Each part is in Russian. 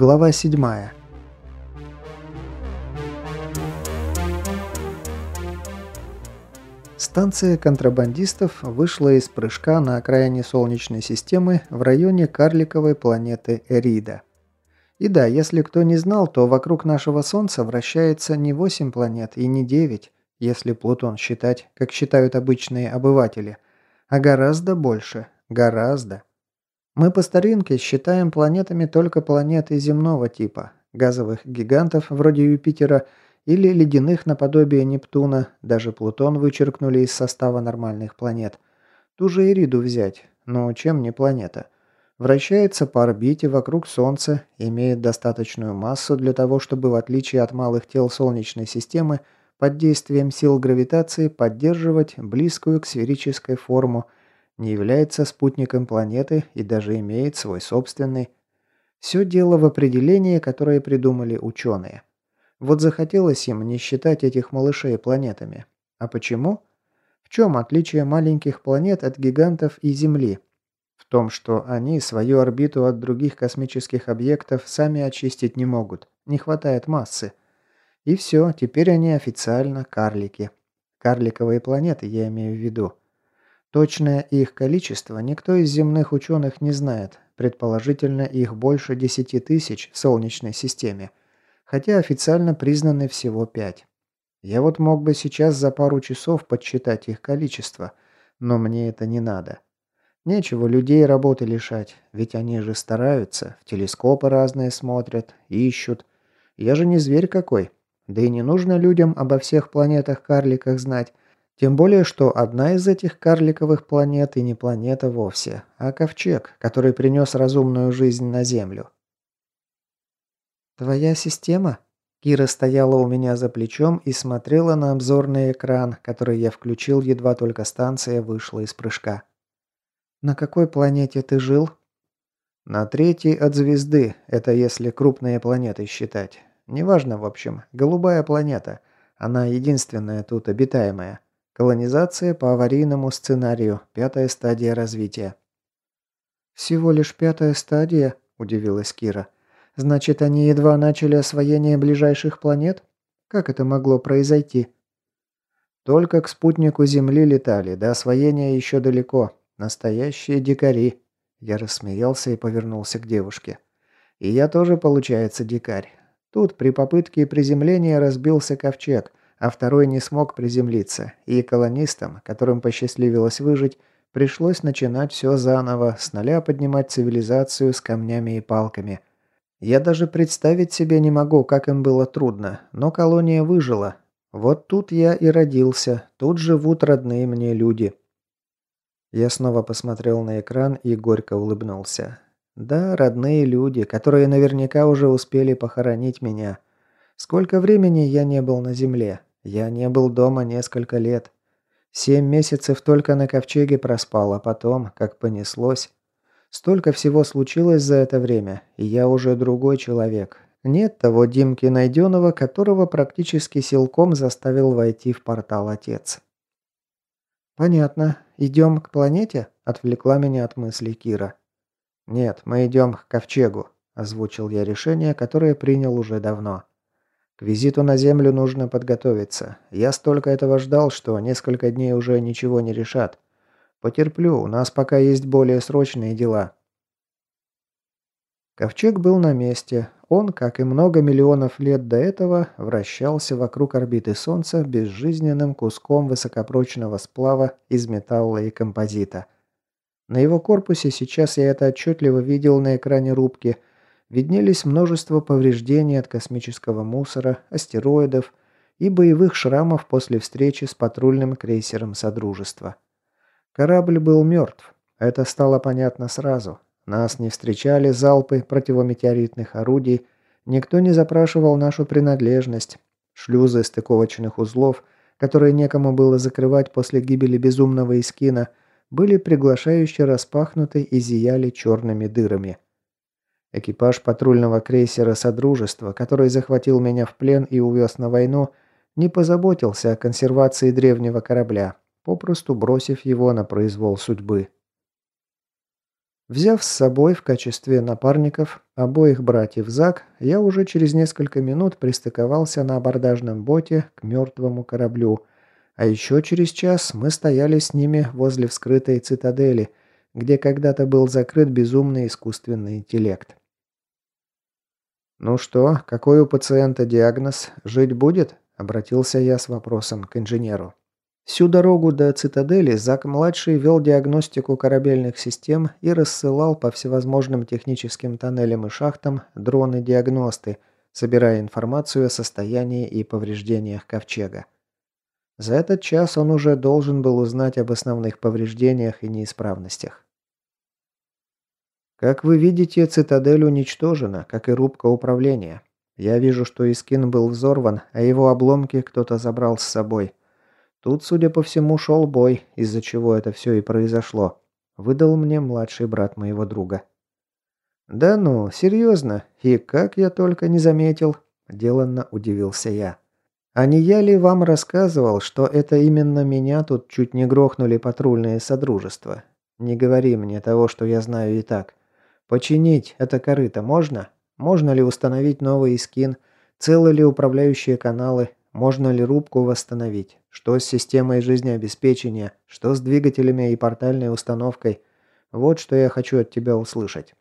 Глава 7. Станция контрабандистов вышла из прыжка на окраине Солнечной системы в районе карликовой планеты Эрида. И да, если кто не знал, то вокруг нашего Солнца вращается не 8 планет и не 9, если Плутон считать, как считают обычные обыватели, а гораздо больше, гораздо. Мы по старинке считаем планетами только планеты земного типа, газовых гигантов вроде Юпитера или ледяных наподобие Нептуна, даже Плутон вычеркнули из состава нормальных планет. Ту же Ириду взять, но чем не планета? Вращается по орбите вокруг Солнца, имеет достаточную массу для того, чтобы в отличие от малых тел Солнечной системы под действием сил гравитации поддерживать близкую к сферической форму – не является спутником планеты и даже имеет свой собственный. Все дело в определении, которое придумали ученые. Вот захотелось им не считать этих малышей планетами. А почему? В чем отличие маленьких планет от гигантов и Земли? В том, что они свою орбиту от других космических объектов сами очистить не могут. Не хватает массы. И все, теперь они официально карлики. Карликовые планеты я имею в виду. Точное их количество никто из земных ученых не знает, предположительно их больше 10 тысяч в Солнечной системе, хотя официально признаны всего 5. Я вот мог бы сейчас за пару часов подсчитать их количество, но мне это не надо. Нечего людей работы лишать, ведь они же стараются, в телескопы разные смотрят, ищут. Я же не зверь какой. Да и не нужно людям обо всех планетах-карликах знать, тем более, что одна из этих карликовых планет и не планета вовсе, а ковчег, который принес разумную жизнь на Землю. «Твоя система?» Кира стояла у меня за плечом и смотрела на обзорный экран, который я включил, едва только станция вышла из прыжка. «На какой планете ты жил?» «На третьей от звезды, это если крупные планеты считать. Неважно, в общем, голубая планета. Она единственная тут обитаемая. Колонизация по аварийному сценарию. Пятая стадия развития. «Всего лишь пятая стадия?» – удивилась Кира. «Значит, они едва начали освоение ближайших планет? Как это могло произойти?» «Только к спутнику Земли летали, до освоения еще далеко. Настоящие дикари». Я рассмеялся и повернулся к девушке. «И я тоже, получается, дикарь. Тут при попытке приземления разбился ковчег а второй не смог приземлиться, и колонистам, которым посчастливилось выжить, пришлось начинать все заново, с нуля поднимать цивилизацию с камнями и палками. Я даже представить себе не могу, как им было трудно, но колония выжила. Вот тут я и родился, тут живут родные мне люди. Я снова посмотрел на экран и горько улыбнулся. Да, родные люди, которые наверняка уже успели похоронить меня. Сколько времени я не был на земле, я не был дома несколько лет. Семь месяцев только на ковчеге проспал, а потом, как понеслось. Столько всего случилось за это время, и я уже другой человек. Нет того Димки Найденова, которого практически силком заставил войти в портал отец. «Понятно. Идем к планете?» – отвлекла меня от мыслей Кира. «Нет, мы идем к ковчегу», – озвучил я решение, которое принял уже давно. К визиту на Землю нужно подготовиться. Я столько этого ждал, что несколько дней уже ничего не решат. Потерплю, у нас пока есть более срочные дела. Ковчег был на месте. Он, как и много миллионов лет до этого, вращался вокруг орбиты Солнца безжизненным куском высокопрочного сплава из металла и композита. На его корпусе сейчас я это отчетливо видел на экране рубки – виднелись множество повреждений от космического мусора, астероидов и боевых шрамов после встречи с патрульным крейсером Содружества. Корабль был мертв. Это стало понятно сразу. Нас не встречали залпы противометеоритных орудий, никто не запрашивал нашу принадлежность. Шлюзы стыковочных узлов, которые некому было закрывать после гибели безумного Искина, были приглашающе распахнуты и зияли черными дырами – Экипаж патрульного крейсера «Содружество», который захватил меня в плен и увез на войну, не позаботился о консервации древнего корабля, попросту бросив его на произвол судьбы. Взяв с собой в качестве напарников обоих братьев Зак, я уже через несколько минут пристыковался на абордажном боте к мертвому кораблю, а еще через час мы стояли с ними возле вскрытой цитадели, где когда-то был закрыт безумный искусственный интеллект. «Ну что, какой у пациента диагноз? Жить будет?» – обратился я с вопросом к инженеру. Всю дорогу до цитадели Зак-младший вел диагностику корабельных систем и рассылал по всевозможным техническим тоннелям и шахтам дроны-диагносты, собирая информацию о состоянии и повреждениях ковчега. За этот час он уже должен был узнать об основных повреждениях и неисправностях. Как вы видите, цитадель уничтожена, как и рубка управления. Я вижу, что Искин был взорван, а его обломки кто-то забрал с собой. Тут, судя по всему, шел бой, из-за чего это все и произошло. Выдал мне младший брат моего друга. «Да ну, серьезно? И как я только не заметил!» – деланно удивился я. «А не я ли вам рассказывал, что это именно меня тут чуть не грохнули патрульные содружества? Не говори мне того, что я знаю и так. Починить это корыто можно? Можно ли установить новый скин? Целы ли управляющие каналы? Можно ли рубку восстановить? Что с системой жизнеобеспечения? Что с двигателями и портальной установкой? Вот что я хочу от тебя услышать.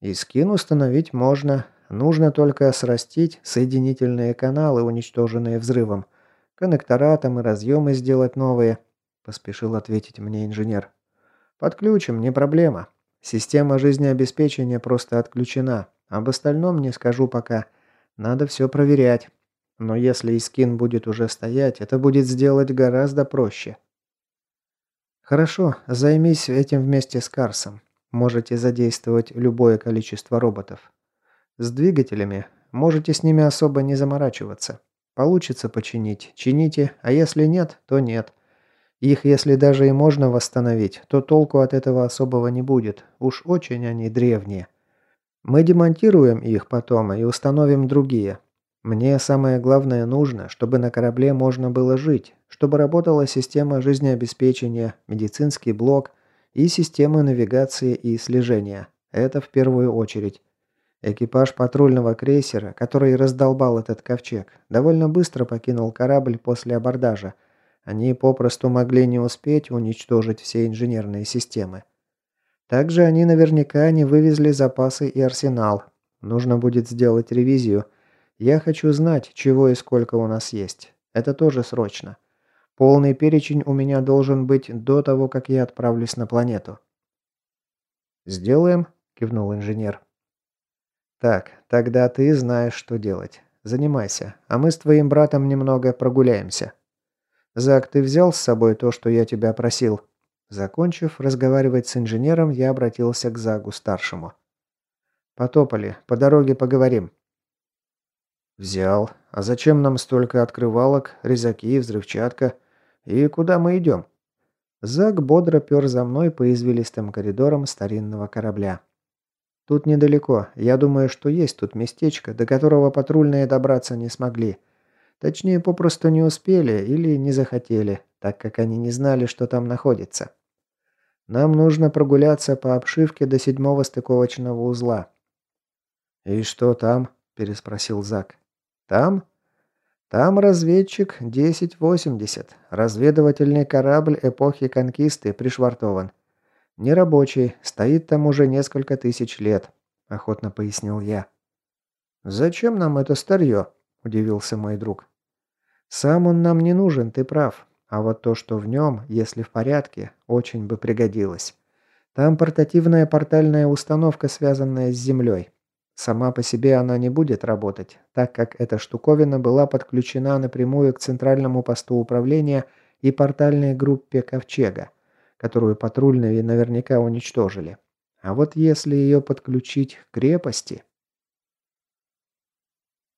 И установить можно. Нужно только срастить соединительные каналы, уничтоженные взрывом. Коннектора там и разъемы сделать новые, поспешил ответить мне инженер. Подключим, не проблема. Система жизнеобеспечения просто отключена. Об остальном не скажу пока. Надо все проверять. Но если Искин будет уже стоять, это будет сделать гораздо проще. Хорошо, займись этим вместе с Карсом. Можете задействовать любое количество роботов. С двигателями можете с ними особо не заморачиваться. Получится починить, чините, а если нет, то нет. Их, если даже и можно восстановить, то толку от этого особого не будет. Уж очень они древние. Мы демонтируем их потом и установим другие. Мне самое главное нужно, чтобы на корабле можно было жить, чтобы работала система жизнеобеспечения, медицинский блок и системы навигации и слежения. Это в первую очередь. Экипаж патрульного крейсера, который раздолбал этот ковчег, довольно быстро покинул корабль после абордажа. Они попросту могли не успеть уничтожить все инженерные системы. Также они наверняка не вывезли запасы и арсенал. Нужно будет сделать ревизию – я хочу знать, чего и сколько у нас есть. Это тоже срочно. Полный перечень у меня должен быть до того, как я отправлюсь на планету». «Сделаем», – кивнул инженер. «Так, тогда ты знаешь, что делать. Занимайся, а мы с твоим братом немного прогуляемся. Зак, ты взял с собой то, что я тебя просил?» Закончив разговаривать с инженером, я обратился к Загу-старшему. «Потопали, по дороге поговорим». «Взял. А зачем нам столько открывалок, резаки, взрывчатка? И куда мы идем?» Зак бодро пер за мной по извилистым коридорам старинного корабля. «Тут недалеко. Я думаю, что есть тут местечко, до которого патрульные добраться не смогли. Точнее, попросту не успели или не захотели, так как они не знали, что там находится. Нам нужно прогуляться по обшивке до седьмого стыковочного узла». «И что там?» – переспросил Зак. Там? Там разведчик 1080. Разведывательный корабль эпохи конкисты пришвартован. Нерабочий, стоит там уже несколько тысяч лет, охотно пояснил я. Зачем нам это старье? Удивился мой друг. Сам он нам не нужен, ты прав. А вот то, что в нем, если в порядке, очень бы пригодилось. Там портативная портальная установка, связанная с Землей. Сама по себе она не будет работать, так как эта штуковина была подключена напрямую к центральному посту управления и портальной группе Ковчега, которую патрульные наверняка уничтожили. А вот если ее подключить к крепости...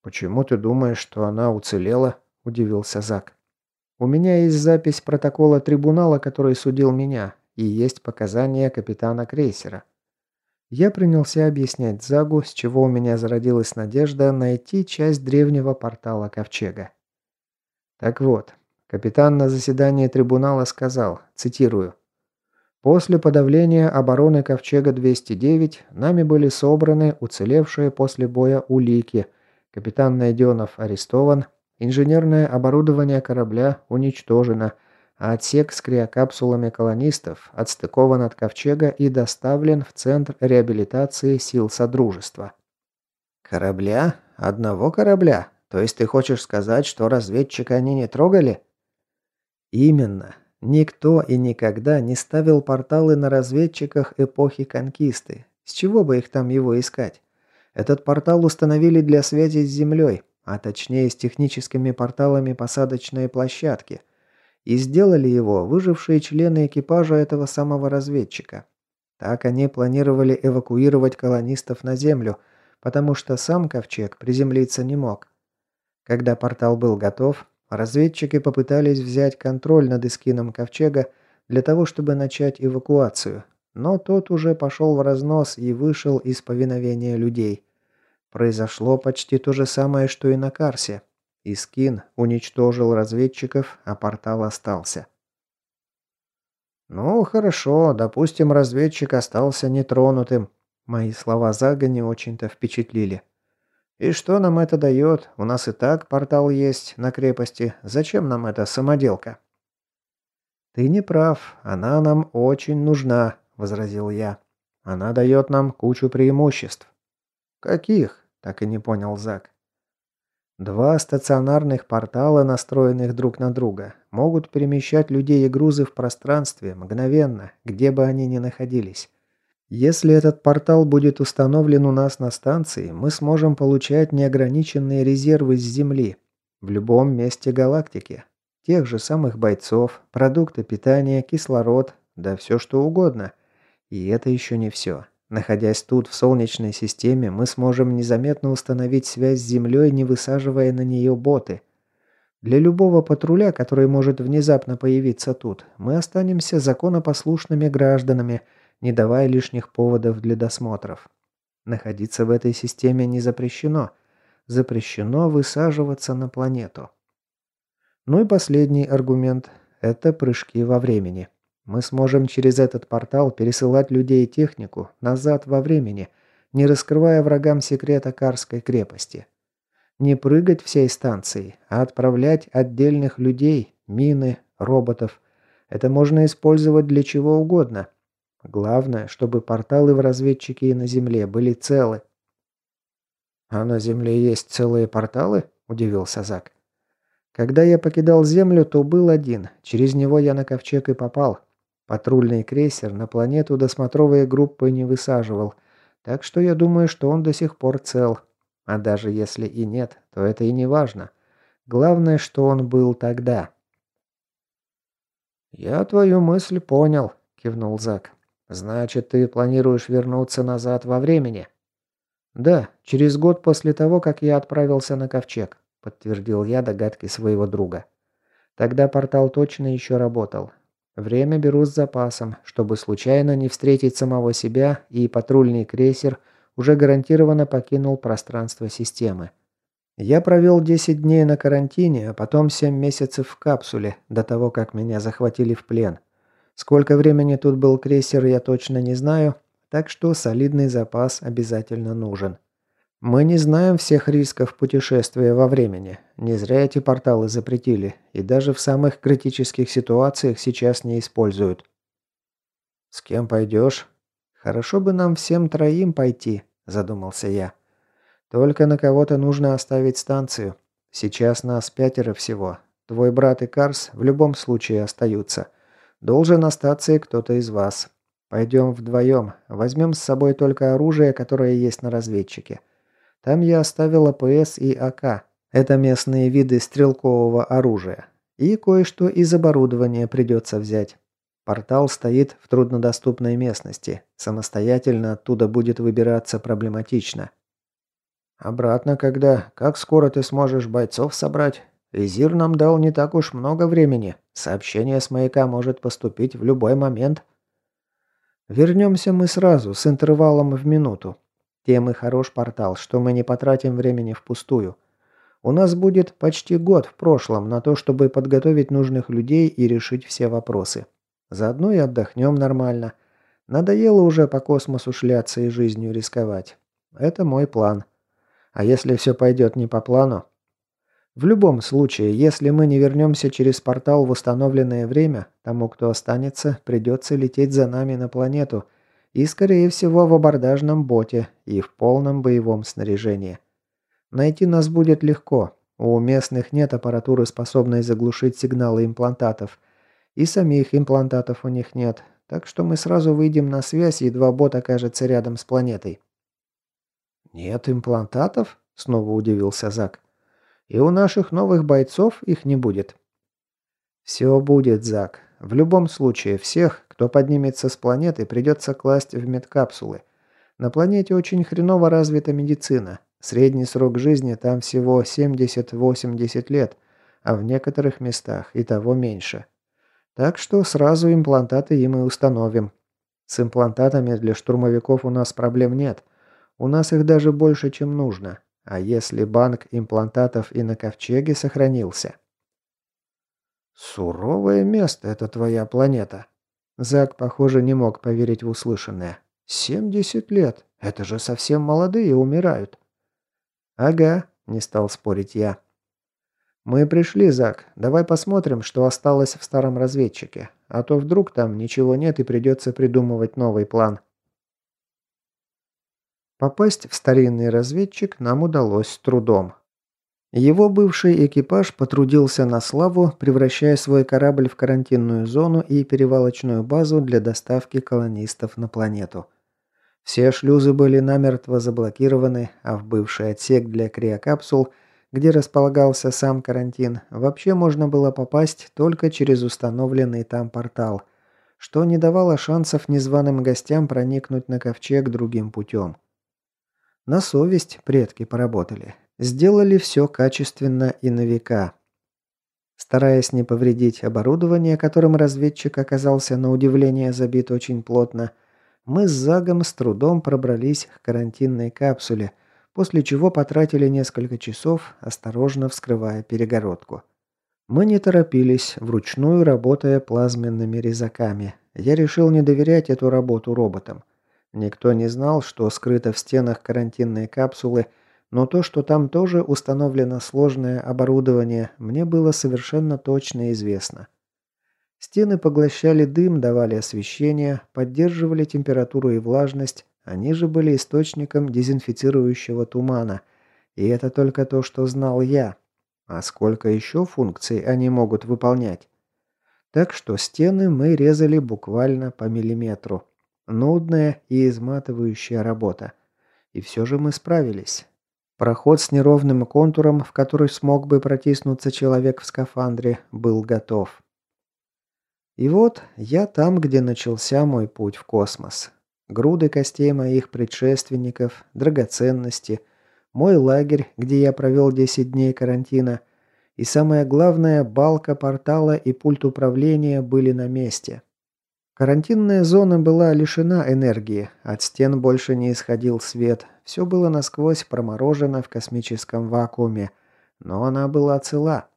«Почему ты думаешь, что она уцелела?» – удивился Зак. «У меня есть запись протокола трибунала, который судил меня, и есть показания капитана крейсера. Я принялся объяснять Загу, с чего у меня зародилась надежда найти часть древнего портала Ковчега. Так вот, капитан на заседании трибунала сказал, цитирую, После подавления обороны Ковчега-209 нами были собраны уцелевшие после боя улики. Капитан Найденов арестован, инженерное оборудование корабля уничтожено, а отсек с криокапсулами колонистов отстыкован от Ковчега и доставлен в Центр реабилитации сил Содружества. «Корабля? Одного корабля? То есть ты хочешь сказать, что разведчика они не трогали?» «Именно. Никто и никогда не ставил порталы на разведчиках эпохи Конкисты. С чего бы их там его искать? Этот портал установили для связи с Землей, а точнее с техническими порталами посадочной площадки. И сделали его выжившие члены экипажа этого самого разведчика. Так они планировали эвакуировать колонистов на Землю, потому что сам Ковчег приземлиться не мог. Когда портал был готов, Разведчики попытались взять контроль над эскином Ковчега для того, чтобы начать эвакуацию, но тот уже пошел в разнос и вышел из повиновения людей. Произошло почти то же самое, что и на Карсе. Искин уничтожил разведчиков, а портал остался. «Ну, хорошо, допустим, разведчик остался нетронутым». Мои слова Зага не очень-то впечатлили. «И что нам это дает? У нас и так портал есть на крепости. Зачем нам эта самоделка?» «Ты не прав. Она нам очень нужна», — возразил я. «Она дает нам кучу преимуществ». «Каких?» — так и не понял Зак. Два стационарных портала, настроенных друг на друга, могут перемещать людей и грузы в пространстве мгновенно, где бы они ни находились. Если этот портал будет установлен у нас на станции, мы сможем получать неограниченные резервы с Земли в любом месте галактики. Тех же самых бойцов, продукты питания, кислород, да все что угодно. И это еще не все. Находясь тут, в Солнечной системе, мы сможем незаметно установить связь с Землей, не высаживая на нее боты. Для любого патруля, который может внезапно появиться тут, мы останемся законопослушными гражданами – не давая лишних поводов для досмотров. Находиться в этой системе не запрещено. Запрещено высаживаться на планету. Ну и последний аргумент – это прыжки во времени. Мы сможем через этот портал пересылать людей и технику назад во времени, не раскрывая врагам секрета Карской крепости. Не прыгать всей станцией, а отправлять отдельных людей, мины, роботов. Это можно использовать для чего угодно – Главное, чтобы порталы в разведчике и на Земле были целы. «А на Земле есть целые порталы?» – удивился Зак. «Когда я покидал Землю, то был один. Через него я на ковчег и попал. Патрульный крейсер на планету досмотровые группы не высаживал. Так что я думаю, что он до сих пор цел. А даже если и нет, то это и не важно. Главное, что он был тогда». «Я твою мысль понял», – кивнул Зак. «Значит, ты планируешь вернуться назад во времени?» «Да, через год после того, как я отправился на Ковчег», подтвердил я догадки своего друга. Тогда портал точно еще работал. Время беру с запасом, чтобы случайно не встретить самого себя, и патрульный крейсер уже гарантированно покинул пространство системы. Я провел 10 дней на карантине, а потом 7 месяцев в капсуле, до того, как меня захватили в плен. Сколько времени тут был крейсер, я точно не знаю, так что солидный запас обязательно нужен. Мы не знаем всех рисков путешествия во времени. Не зря эти порталы запретили, и даже в самых критических ситуациях сейчас не используют. «С кем пойдешь?» «Хорошо бы нам всем троим пойти», – задумался я. «Только на кого-то нужно оставить станцию. Сейчас нас пятеро всего. Твой брат и Карс в любом случае остаются. Должен остаться и кто-то из вас. Пойдем вдвоем. Возьмем с собой только оружие, которое есть на разведчике. Там я оставил АПС и АК. Это местные виды стрелкового оружия. И кое-что из оборудования придется взять. Портал стоит в труднодоступной местности. Самостоятельно оттуда будет выбираться проблематично. Обратно когда? Как скоро ты сможешь бойцов собрать? Визир нам дал не так уж много времени. Сообщение с маяка может поступить в любой момент. Вернемся мы сразу, с интервалом в минуту. Тем и хорош портал, что мы не потратим времени впустую. У нас будет почти год в прошлом на то, чтобы подготовить нужных людей и решить все вопросы. Заодно и отдохнем нормально. Надоело уже по космосу шляться и жизнью рисковать. Это мой план. А если все пойдет не по плану? В любом случае, если мы не вернемся через портал в установленное время, тому, кто останется, придется лететь за нами на планету. И, скорее всего, в абордажном боте и в полном боевом снаряжении. Найти нас будет легко. У местных нет аппаратуры, способной заглушить сигналы имплантатов. И самих имплантатов у них нет, так что мы сразу выйдем на связь, едва бот окажется рядом с планетой». «Нет имплантатов?» – снова удивился Зак. «И у наших новых бойцов их не будет». «Все будет, Зак. В любом случае, всех, кто поднимется с планеты, придется класть в медкапсулы. На планете очень хреново развита медицина. Средний срок жизни там всего 70-80 лет, а в некоторых местах и того меньше. Так что сразу имплантаты им и установим. С имплантатами для штурмовиков у нас проблем нет. У нас их даже больше, чем нужно. А если банк имплантатов и на ковчеге сохранился? «Суровое место это твоя планета». Зак, похоже, не мог поверить в услышанное. «Семьдесят лет. Это же совсем молодые умирают». «Ага», — не стал спорить я. «Мы пришли, Зак. Давай посмотрим, что осталось в старом разведчике. А то вдруг там ничего нет и придется придумывать новый план». Попасть в старинный разведчик нам удалось с трудом. Его бывший экипаж потрудился на славу, превращая свой корабль в карантинную зону и перевалочную базу для доставки колонистов на планету. Все шлюзы были намертво заблокированы, а в бывший отсек для криокапсул – где располагался сам карантин, вообще можно было попасть только через установленный там портал, что не давало шансов незваным гостям проникнуть на ковчег другим путем. На совесть предки поработали. Сделали все качественно и на века. Стараясь не повредить оборудование, которым разведчик оказался на удивление забит очень плотно, мы с Загом с трудом пробрались к карантинной капсуле – после чего потратили несколько часов, осторожно вскрывая перегородку. Мы не торопились, вручную работая плазменными резаками. Я решил не доверять эту работу роботам. Никто не знал, что скрыто в стенах карантинной капсулы, но то, что там тоже установлено сложное оборудование, мне было совершенно точно известно. Стены поглощали дым, давали освещение, поддерживали температуру и влажность, они же были источником дезинфицирующего тумана. И это только то, что знал я. А сколько еще функций они могут выполнять? Так что стены мы резали буквально по миллиметру. Нудная и изматывающая работа. И все же мы справились. Проход с неровным контуром, в который смог бы протиснуться человек в скафандре, был готов. И вот я там, где начался мой путь в космос. Груды костей моих предшественников, драгоценности, мой лагерь, где я провел 10 дней карантина, и самое главное, балка портала и пульт управления были на месте. Карантинная зона была лишена энергии, от стен больше не исходил свет, все было насквозь проморожено в космическом вакууме, но она была цела.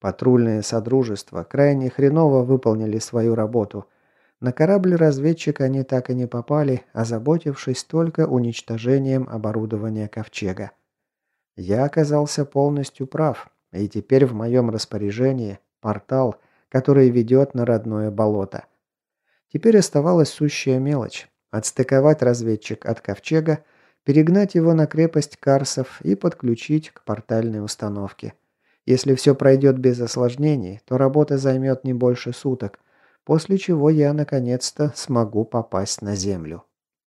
Патрульные содружества крайне хреново выполнили свою работу – на корабль-разведчик они так и не попали, озаботившись только уничтожением оборудования Ковчега. Я оказался полностью прав, и теперь в моем распоряжении портал, который ведет на родное болото. Теперь оставалась сущая мелочь – отстыковать разведчик от Ковчега, перегнать его на крепость Карсов и подключить к портальной установке. Если все пройдет без осложнений, то работа займет не больше суток – после чего я наконец-то смогу попасть на Землю.